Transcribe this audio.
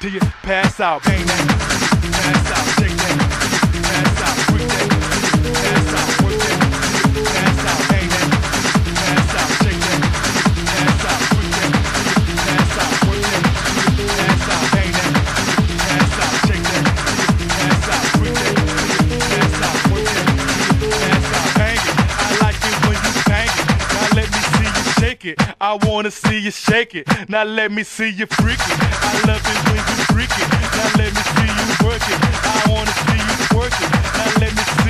till you pass out. Bang that, pass out, shake that, pass out, quick that, pass out. I wanna see you shake it. Now let me see you freak it. I love it when you freak it. Now let me see you work it. I wanna see you work it. Now let me see